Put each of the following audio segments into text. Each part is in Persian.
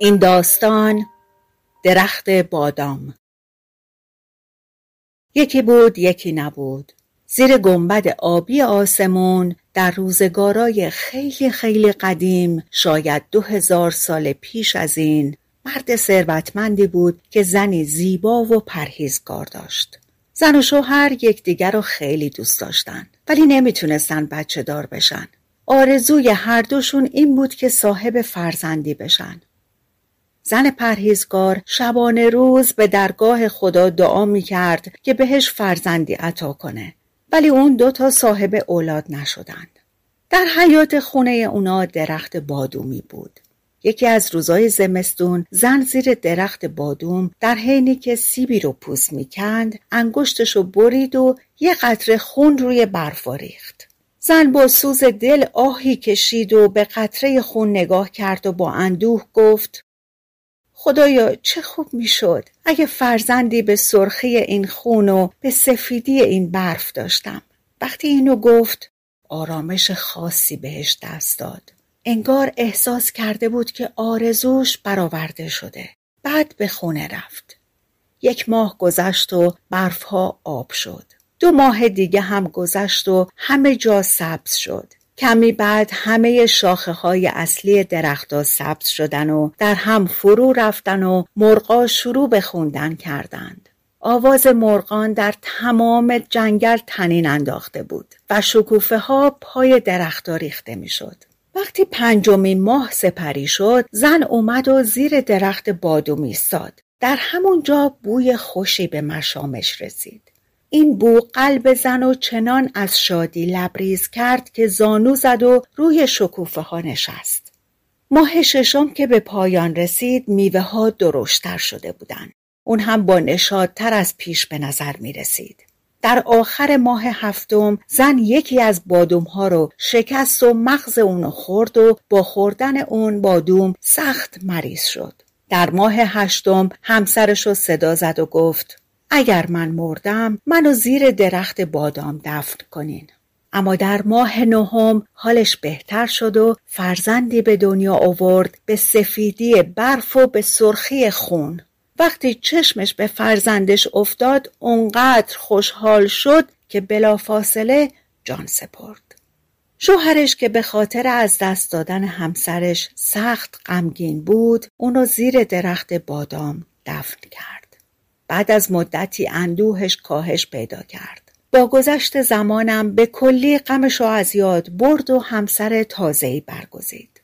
این داستان درخت بادام. یکی بود یکی نبود. زیر گنبد آبی آسمون در روزگارای خیلی خیلی قدیم شاید دو هزار سال پیش از این مرد ثروتمندی بود که زنی زیبا و پرهیزگار داشت. زن و شوهر یکدیگر رو خیلی دوست داشتن ولی نمی‌تونستن بچه دار بشن. آرزوی هر دوشون این بود که صاحب فرزندی بشن. زن پرهیزگار شبانه روز به درگاه خدا دعا می کرد که بهش فرزندی عطا کنه ولی اون دوتا صاحب اولاد نشدند. در حیات خونه اونا درخت بادومی بود. یکی از روزای زمستون زن زیر درخت بادوم در حینی که سیبی رو پوست می‌کند انگشتشو برید و یه قطره خون روی برف ریخت. زن با سوز دل آهی کشید و به قطره خون نگاه کرد و با اندوه گفت خدایا چه خوب می‌شد. اگه فرزندی به سرخی این خون و به سفیدی این برف داشتم. وقتی اینو گفت آرامش خاصی بهش دست داد. انگار احساس کرده بود که آرزوش برآورده شده. بعد به خونه رفت. یک ماه گذشت و برفها آب شد. دو ماه دیگه هم گذشت و همه جا سبز شد. کمی بعد همه شاخه های اصلی درختها سبز شدن و در هم فرو رفتن و مرغا شروع به خوندن کردند. آواز مرغان در تمام جنگل تنین انداخته بود و شکوفه ها پای درختها ریخته می‌شد. وقتی پنجمین ماه سپری شد زن اومد و زیر درخت بادوم ایستاد در همونجا بوی خوشی به مشامش رسید این بو قلب زن و چنان از شادی لبریز کرد که زانو زد و روی شکوفه ها نشست. ماه ششم که به پایان رسید میوه ها درشتر شده بودند. اون هم با نشادتر از پیش به نظر می رسید. در آخر ماه هفتم زن یکی از بادوم ها رو شکست و مغز اونو خورد و با خوردن اون بادوم سخت مریض شد. در ماه هشتم همسرش رو صدا زد و گفت اگر من مردم منو زیر درخت بادام دفن کنین. اما در ماه نهم حالش بهتر شد و فرزندی به دنیا آورد به سفیدی برف و به سرخی خون. وقتی چشمش به فرزندش افتاد اونقدر خوشحال شد که بلافاصله جان سپرد. شوهرش که به خاطر از دست دادن همسرش سخت غمگین بود اونو زیر درخت بادام دفن کرد. بعد از مدتی اندوهش کاهش پیدا کرد. با گذشت زمانم به کلی غمش از یاد برد و همسر تازه‌ای برگزید.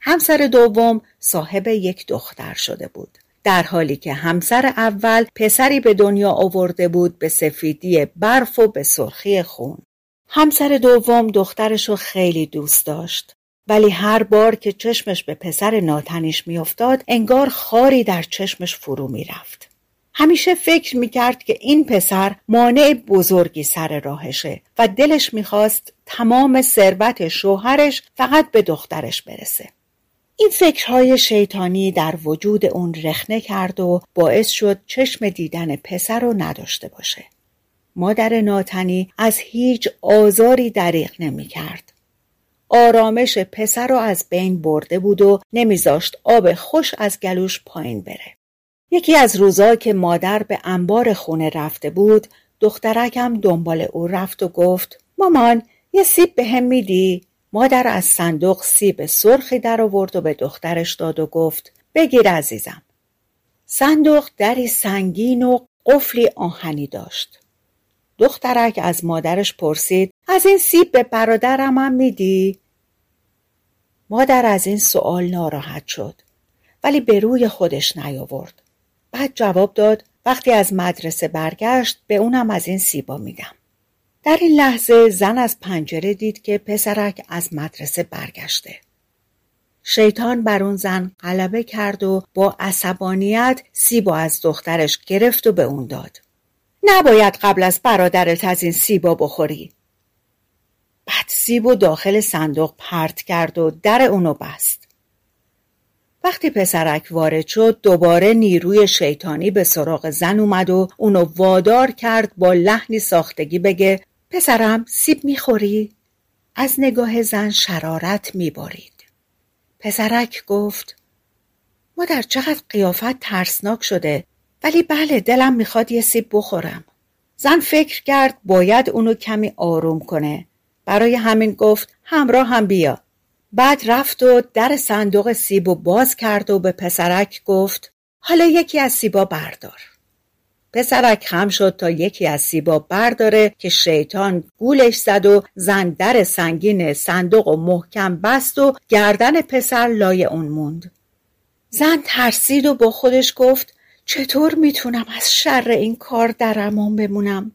همسر دوم صاحب یک دختر شده بود. در حالی که همسر اول پسری به دنیا آورده بود به سفیدی برف و به سرخی خون. همسر دوم دخترش رو خیلی دوست داشت. ولی هر بار که چشمش به پسر ناتنیش میافتاد انگار خاری در چشمش فرو می‌رفت. همیشه فکر می‌کرد که این پسر مانع بزرگی سر راهشه و دلش می‌خواست تمام ثروت شوهرش فقط به دخترش برسه. این فکرهای شیطانی در وجود اون رخنه کرد و باعث شد چشم دیدن پسر رو نداشته باشه. مادر ناتنی از هیچ آزاری دریغ نمی کرد. آرامش پسر رو از بین برده بود و نمیذاشت آب خوش از گلوش پایین بره. یکی از روزا که مادر به انبار خونه رفته بود دخترکم دنبال او رفت و گفت مامان یه سیب به هم میدی؟ مادر از صندوق سیب سرخی در آورد و به دخترش داد و گفت بگیر عزیزم. صندوق دری سنگین و قفلی آهنی داشت. دخترک از مادرش پرسید از این سیب به برادرم هم میدی؟ مادر از این سوال ناراحت شد ولی به روی خودش نیاورد. بعد جواب داد وقتی از مدرسه برگشت به اونم از این سیبا میدم. در این لحظه زن از پنجره دید که پسرک از مدرسه برگشته. شیطان بر اون زن غلبه کرد و با عصبانیت سیبو از دخترش گرفت و به اون داد. نباید قبل از برادرت از این سیبا بخوری. بعد سیبو داخل صندوق پرت کرد و در اونو بست. وقتی پسرک وارد شد دوباره نیروی شیطانی به سراغ زن اومد و اونو وادار کرد با لحنی ساختگی بگه پسرم سیب می‌خوری؟ از نگاه زن شرارت میبارید. پسرک گفت مادر چقدر قیافت ترسناک شده ولی بله دلم می‌خواد یه سیب بخورم. زن فکر کرد باید اونو کمی آروم کنه. برای همین گفت همراه هم بیا. بعد رفت و در صندوق سیب و باز کرد و به پسرک گفت حالا یکی از سیبا بردار. پسرک خم شد تا یکی از سیبا برداره که شیطان گولش زد و زن در سنگین صندوق و محکم بست و گردن پسر لای اون موند. زن ترسید و با خودش گفت چطور می‌تونم از شر این کار در امان بمونم؟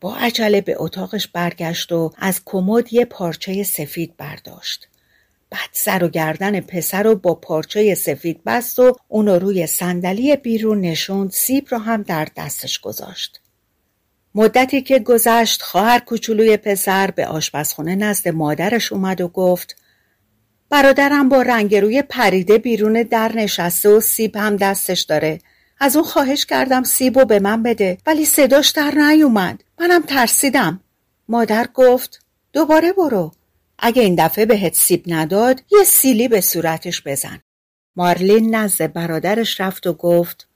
با عجله به اتاقش برگشت و از کمد یه پارچه سفید برداشت. بعد سر و گردن پسر رو با پارچه سفید بست و اونو روی صندلی بیرون نشوند سیب رو هم در دستش گذاشت. مدتی که گذشت خواهر کوچولوی پسر به آشپزخونه نزد مادرش اومد و گفت برادرم با رنگ روی پریده بیرون در نشسته و سیب هم دستش داره از اون خواهش کردم سیب و به من بده ولی صداش در نیومد منم ترسیدم مادر گفت دوباره برو اگه این دفعه بهت سیب نداد یه سیلی به صورتش بزن. مارلین نزد برادرش رفت و گفت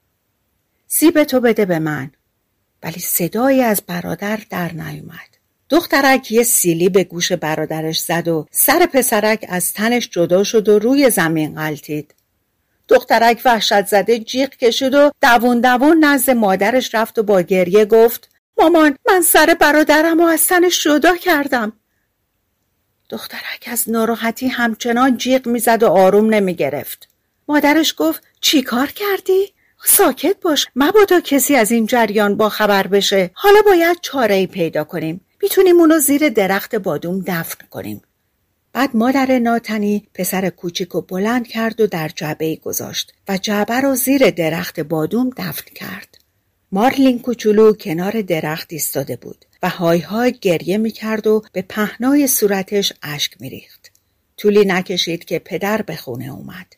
سیب تو بده به من. ولی صدایی از برادر در نیومد. دخترک یه سیلی به گوش برادرش زد و سر پسرک از تنش جدا شد و روی زمین غلطید. دخترک وحشت زده جیغ کشید و دوون دوون نزد مادرش رفت و با گریه گفت مامان من سر برادرم و از تنش جدا کردم. دخترک از ناراحتی همچنان جیغ می‌زد و آروم نمی گرفت. مادرش گفت چی کار کردی؟ ساکت باش مبادا کسی از این جریان با خبر بشه حالا باید چاره ای پیدا کنیم می‌تونیم اونو زیر درخت بادوم دفن کنیم بعد مادر ناتنی پسر کوچیک و بلند کرد و در جعبه گذاشت و جعبه رو زیر درخت بادوم دفن کرد مارلین کوچولو کنار درخت ایستاده بود و های های گریه می کرد و به پهنای صورتش اشک می ریخت. طولی نکشید که پدر به خونه اومد.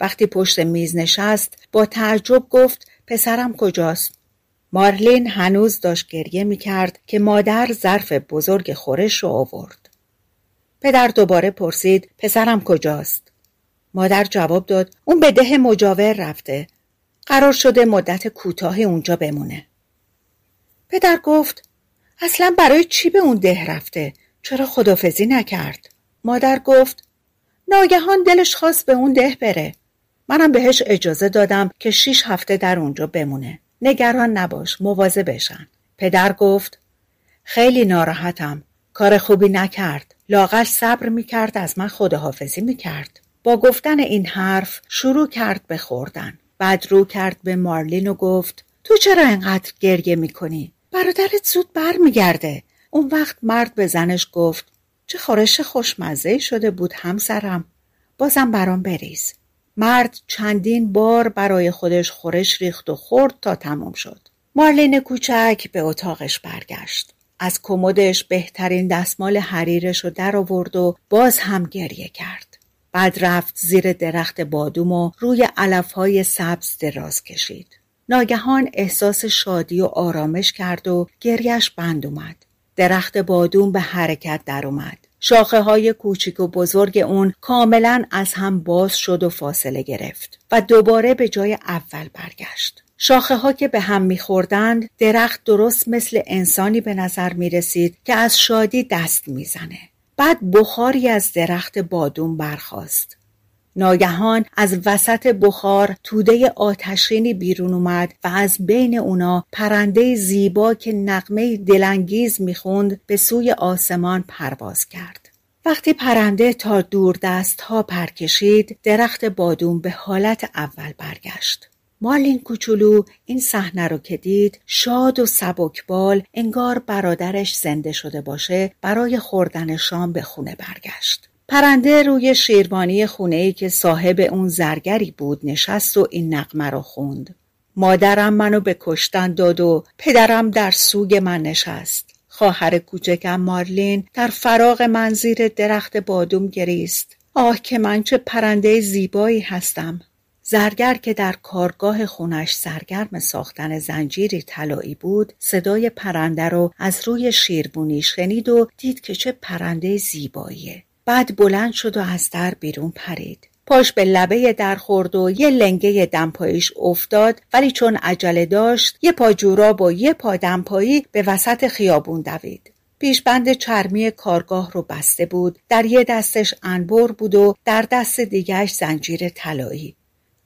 وقتی پشت میز نشست با تعجب گفت پسرم کجاست؟ مارلین هنوز داشت گریه می کرد که مادر ظرف بزرگ خورش رو آورد. پدر دوباره پرسید پسرم کجاست؟ مادر جواب داد اون به ده مجاور رفته. قرار شده مدت کوتاهی اونجا بمونه. پدر گفت اصلا برای چی به اون ده رفته؟ چرا خدافزی نکرد؟ مادر گفت ناگهان دلش خواست به اون ده بره. منم بهش اجازه دادم که شیش هفته در اونجا بمونه. نگران نباش موازه بشن. پدر گفت خیلی ناراحتم. کار خوبی نکرد. لاغر صبر می‌کرد از من خداحافظی می‌کرد. با گفتن این حرف شروع کرد به خوردن. بعد رو کرد به مارلین و گفت تو چرا انقدر گریه می‌کنی؟ برادرت زود برمیگرده. اون وقت مرد به زنش گفت چه خورش خوشمزه شده بود همسرم. بازم برام بریز. مرد چندین بار برای خودش خورش ریخت و خورد تا تمام شد. مارلین کوچک به اتاقش برگشت. از کمدش بهترین دستمال حریرش رو در آورد و باز هم گریه کرد. بعد رفت زیر درخت بادوم و روی علفهای سبز دراز کشید ناگهان احساس شادی و آرامش کرد و گریش بند اومد. درخت بادوم به حرکت در اومد. شاخه های کوچیک و بزرگ اون کاملا از هم باز شد و فاصله گرفت و دوباره به جای اول برگشت. شاخه ها که به هم میخوردند درخت درست مثل انسانی به نظر می رسید که از شادی دست می‌زنه. بعد بخاری از درخت بادوم برخاست. ناگهان از وسط بخار توده آتشینی بیرون اومد و از بین اونا پرنده زیبا که نقمه دلانگیز می‌خوند به سوی آسمان پرواز کرد. وقتی پرنده تا دور دست ها پر کشید درخت بادوم به حالت اول برگشت. مارلین کوچولو این صحنه رو که دید شاد و سبکبال انگار برادرش زنده شده باشه برای خوردن شام به خونه برگشت. پرنده روی شیروانی خونه ای که صاحب اون زرگری بود نشست و این نقمه رو خوند. مادرم منو به کشتن داد و پدرم در سوگ من نشست. خواهر کوچکم مارلین در فراغ من زیر درخت بادوم گریست. آه که من چه پرنده زیبایی هستم. زرگر که در کارگاه خونش سرگرم ساختن زنجیری طلایی بود صدای پرنده رو از روی شیربونی شنید و دید که چه پرنده زیباییه. بعد بلند شد و از در بیرون پرید. پاش به لبه در خورد و یه لنگه دمپاییش افتاد ولی چون عجله داشت یه پا جوراب و یه پا دمپایی به وسط خیابون دوید. پیشبند چرمی کارگاه رو بسته بود در یه دستش انبر بود و در دست دیگرش زنجیر طلایی.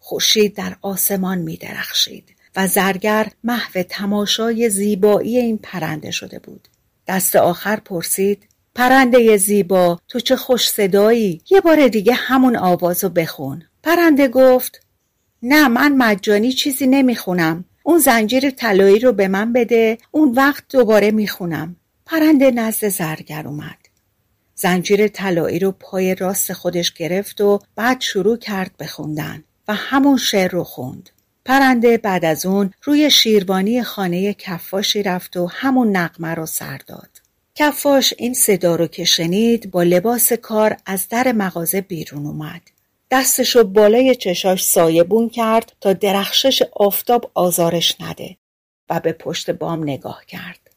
خورشید در آسمان می درخشید و زرگر محو تماشای زیبایی این پرنده شده بود. دست آخر پرسید پرنده زیبا تو چه خوش صدایی؟ یه بار دیگه همون آوازو بخون. پرنده گفت نه من مجانی چیزی نمی‌خونم. اون زنجیر طلایی رو به من بده اون وقت دوباره می‌خونم. پرنده نزد زرگر اومد. زنجیر طلایی رو پای راست خودش گرفت و بعد شروع کرد به خوندن. و همون شعر رو خوند پرنده بعد از اون روی شیروانی خانه کفاشی رفت و همون نقمه رو سر داد کفاش این صدا رو که شنید با لباس کار از در مغازه بیرون اومد. دستشو بالای چشاش سایبون کرد تا درخشش آفتاب آزارش نده و به پشت بام نگاه کرد.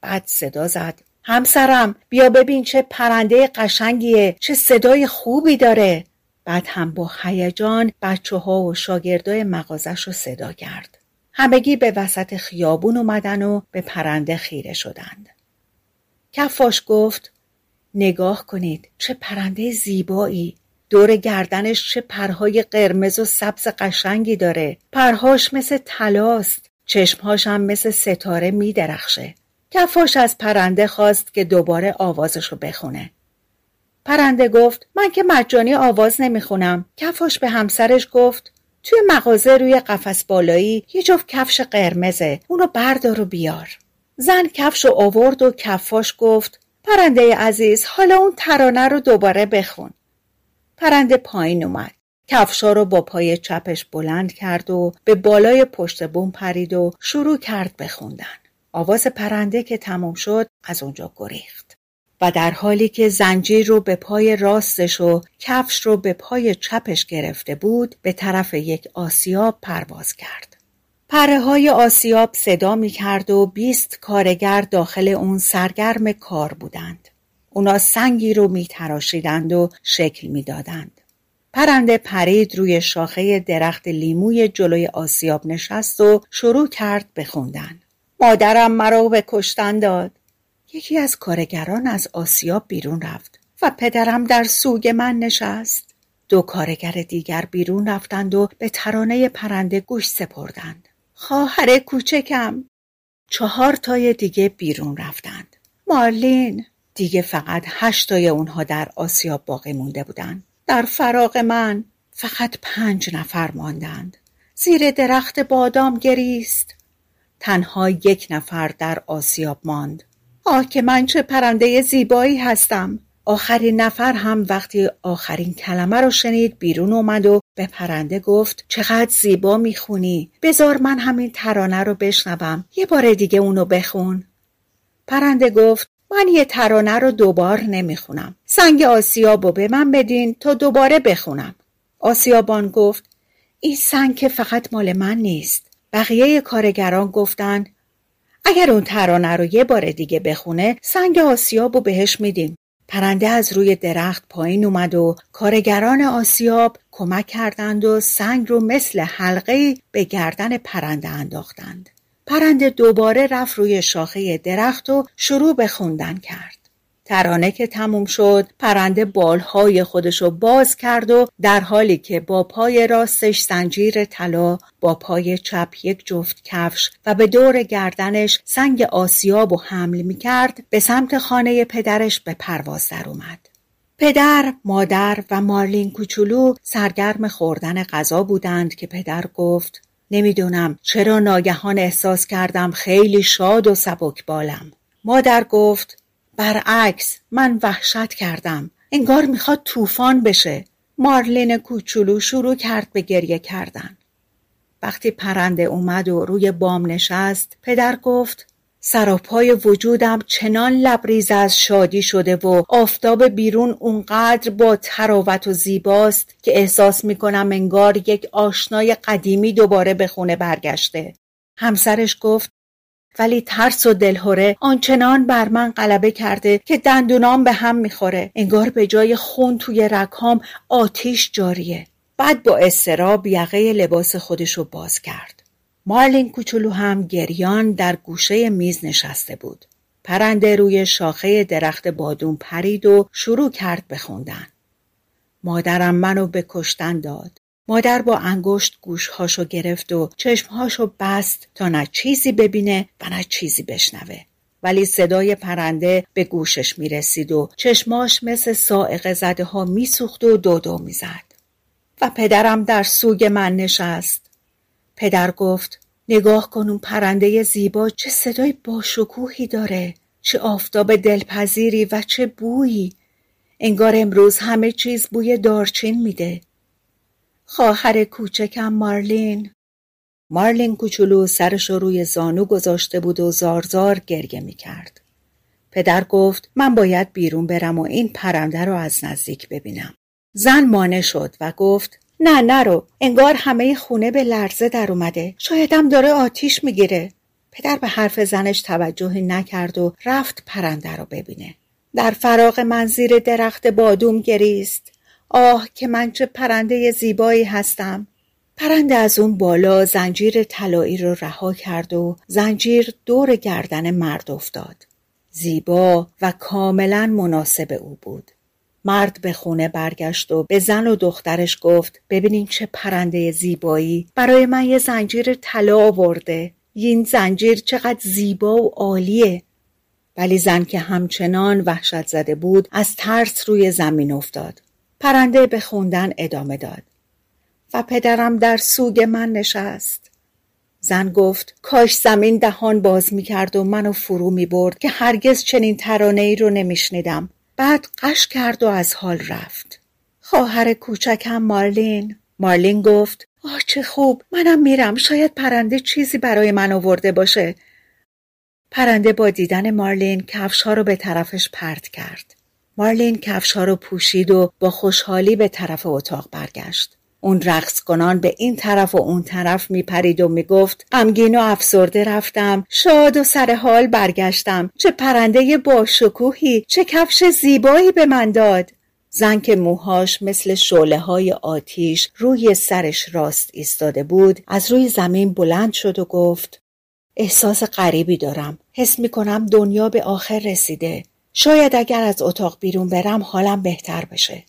بعد صدا زد همسرم بیا ببین چه پرنده قشنگیه چه صدای خوبی داره بعد هم با هیجان بچه ها و شاگردای مغازش رو صدا کرد. همگی به وسط خیابون اومدن و به پرنده خیره شدند. کفاش گفت نگاه کنید چه پرنده زیبایی. دور گردنش چه پرهای قرمز و سبز قشنگی داره. پرهاش مثل تلاست چشمهاش هم مثل ستاره می درخشه کفاش از پرنده خواست که دوباره آوازشو بخونه. پرنده گفت من که مجانی آواز نمی‌خونم کفاش به همسرش گفت توی مغازه روی قفس بالایی یه جفت کفش قرمزه اونو بردار و بیار زن کفش و آورد و کفاش گفت پرنده عزیز حالا اون ترانه رو دوباره بخون. پرنده پایین اومد. کفشا رو با پای چپش بلند کرد و به بالای پشت بوم پرید و شروع کرد بخوندن. آواز پرنده که تموم شد از اونجا گریخت. و در حالی که زنجیر رو به پای راستش و کفش رو به پای چپش گرفته بود به طرف یک آسیاب پرواز کرد. پره های آسیاب صدا می کرد و بیست کارگر داخل اون سرگرم کار بودند. اونا سنگی رو می تراشیدند و شکل می دادند. پرنده پرید روی شاخه درخت لیموی جلوی آسیاب نشست و شروع کرد بخوندن. مادرم مرا به کشتن داد. یکی از کارگران از آسیاب بیرون رفت و پدرم در سوگ من نشست. دو کارگر دیگر بیرون رفتند و به ترانه پرنده گوش سپردند. خواهر کوچکم. چهار تای دیگه بیرون رفتند. مارلین دیگه فقط هشت تای اونها در آسیاب باقی مونده بودند. در فراغ من فقط پنج نفر ماندند. زیر درخت بادام گریست. تنها یک نفر در آسیاب ماند. آه که من چه پرنده زیبایی هستم. آخرین نفر هم وقتی آخرین کلمه رو شنید بیرون اومد و به پرنده گفت چقدر زیبا می‌خونی. بزار من همین ترانه رو بشنوم. یه بار دیگه اونو بخون. پرنده گفت من یه ترانه رو دوبار نمی‌خونم. سنگ آسیابو به من بدین تا دوباره بخونم. آسیابان گفت این سنگ که فقط مال من نیست. بقیه کارگران گفتن اگر اون ترانه رو یه بار دیگه بخونه سنگ آسیابو بهش میدیم پرنده از روی درخت پایین اومد و کارگران آسیاب کمک کردند و سنگ رو مثل حلقه به گردن پرنده انداختند. پرنده دوباره رفت روی شاخه درخت و شروع به خوندن کرد. ترانه که تموم شد پرنده بالهای خودشو باز کرد و در حالی که با پای راستش زنجیر طلا با پای چپ یک جفت کفش و به دور گردنش سنگ آسیاب و حمل می کرد به سمت خانه پدرش به پرواز در اومد. پدر، مادر و مارلین کوچولو سرگرم خوردن غذا بودند که پدر گفت نمی‌دونم چرا ناگهان احساس کردم خیلی شاد و سبک بالم مادر گفت برعکس من وحشت کردم. انگار می‌خواد طوفان بشه. مارلین کوچولو شروع کرد به گریه کردن. وقتی پرنده اومد و روی بام نشست پدر گفت سراپای وجودم چنان لبریز از شادی شده و آفتاب بیرون اونقدر با تراوت و زیباست که احساس می‌کنم انگار یک آشنای قدیمی دوباره به خونه برگشته. همسرش گفت ولی ترس و دلهوره آنچنان بر من غلبه کرده که دندونام به هم می‌خوره انگار به جای خون توی رکام آتیش جاریه بعد با استراب یقه لباس خودشو باز کرد مارلین کوچولو هم گریان در گوشه میز نشسته بود. پرنده روی شاخه درخت بادون پرید و شروع کرد به خوندن. مادرم منو به کشتن داد. مادر با انگشت گوشهاشو گرفت و چشمهاشو بست تا نه چیزی ببینه و نه چیزی بشنوه. ولی صدای پرنده به گوشش می رسید و چشماش مثل سائق زده ها می و دودو می. و پدرم در سوگ من نشست. پدر گفت نگاه کن اون پرنده زیبا چه صدای باشکوهی داره چه آفتاب دلپذیری و چه بویی انگار امروز همه چیز بوی دارچین میده خواهر کوچکم مارلین. مارلین کوچولو سرش روی زانو گذاشته بود و زارزار گریه می‌کرد. پدر گفت من باید بیرون برم و این پرنده رو از نزدیک ببینم. زن مانه شد و گفت نه نرو انگار همه خونه به لرزه در اومده. شایدم داره آتیش می‌گیره. پدر به حرف زنش توجهی نکرد و رفت پرنده رو ببینه. در فراغ من زیر درخت بادوم گریست. آه که من چه پرنده زیبایی هستم. پرنده از اون بالا زنجیر طلایی رو رها کرد و زنجیر دور گردن مرد افتاد. زیبا و کاملا مناسب او بود. مرد به خونه برگشت و به زن و دخترش گفت ببینین چه پرنده زیبایی. برای من یه زنجیر طلا آورده. این زنجیر چقدر زیبا و عالیه. ولی زن که همچنان وحشت زده بود از ترس روی زمین افتاد. پرنده به خوندن ادامه داد. و پدرم در سوگ من نشست. زن گفت کاش زمین دهان باز می کرد و منو فرو می برد که هرگز چنین ترانه ای رو نمیشنیدم. بعد قش کرد و از حال رفت. خواهر کوچکم مارلین. مارلین گفت آه چه خوب منم میرم. شاید پرنده چیزی برای من آورده باشه. پرنده با دیدن مارلین کفش ها رو به طرفش پرت کرد. مارلین کفش ها رو پوشید و با خوشحالی به طرف اتاق برگشت. اون رقص کنان به این طرف و اون طرف میپرید و می‌گفت غمگین و افسرده رفتم. شاد و سر حال برگشتم. چه پرنده با شکوهی چه کفش زیبایی به من داد. زن که موهاش مثل شعله های آتیش روی سرش راست ایستاده بود از روی زمین بلند شد و گفت احساس غریبی دارم. حس می‌کنم دنیا به آخر رسیده. شاید اگر از اتاق بیرون برم حالم بهتر بشه.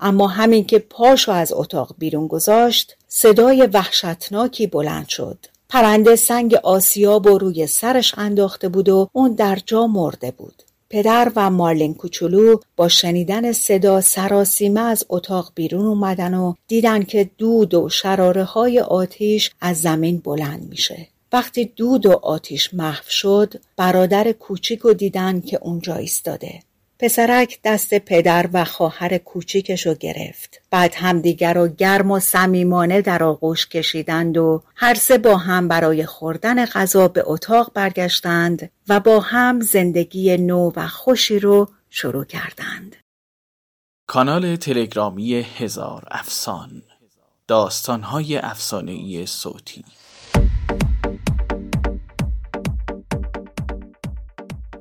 اما همین که پاشو از اتاق بیرون گذاشت صدای وحشتناکی بلند شد. پرنده سنگ آسیاب و روی سرش انداخته بود و اون در جا مرده بود. پدر و مارلین کوچولو با شنیدن صدا سراسیمه از اتاق بیرون اومدن و دیدن که دود و شراره های آتیش از زمین بلند میشه. وقتی دود و آتیش محو شد برادر کوچیک و دیدن که اونجا ایستاده. پسرک دست پدر و خواهر کوچیکش رو گرفت. بعد همدیگر رو گرم و صمیمانه در آغوش کشیدند و هر سه با هم برای خوردن غذا به اتاق برگشتند و با هم زندگی نو و خوشی رو شروع کردند. کانال تلگرامی هزار افسان داستانهای افسانهای صوتی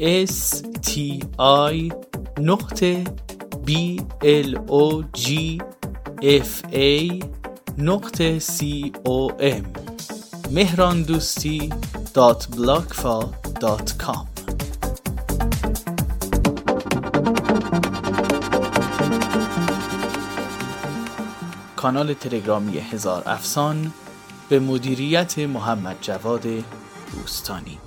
s t i نقطه b l o g f a نقطه c o m. مهران دوستی دات بلاکفا دات کام کانال تلگرامی هزار افسان به مدیریت محمد جواد دوستانی.